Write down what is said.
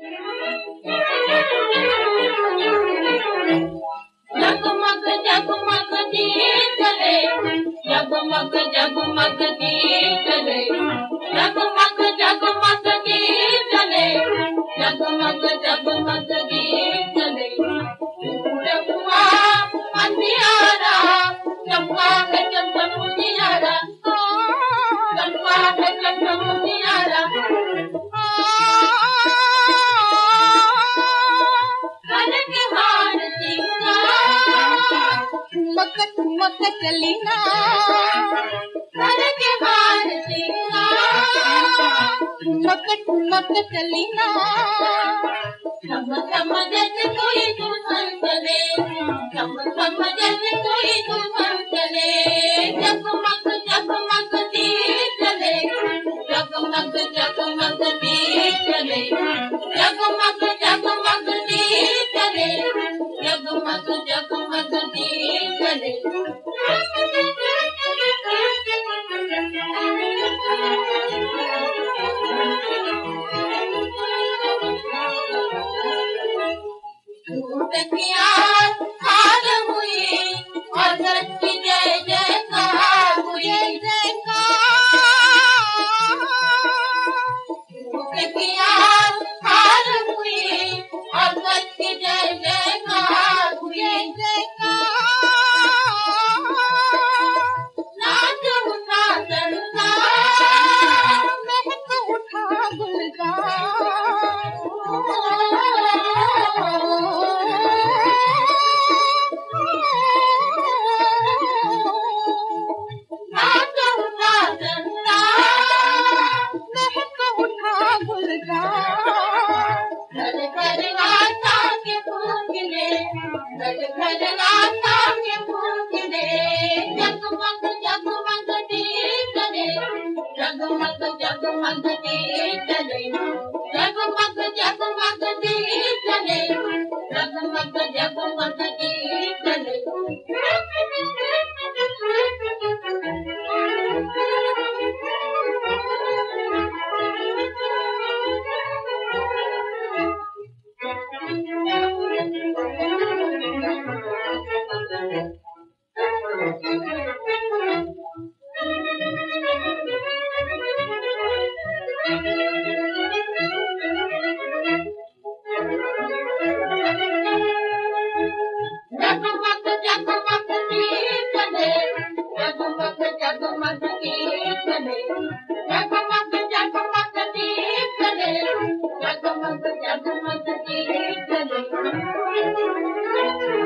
يا کو ما جا کو ما دني ته ठुमक ठुमक चलिना कर के बार सिंगा ठुमक ठुमक चलिना सम सम जग कोई तू संतले सम सम जग कोई तू संतले जगमग जगमग दीप चले जगमग जगमग दीप चले जगमग Yeah. भॼन जग मत जय जग मत जय जग मे जॻह मत जा جا مٿي جا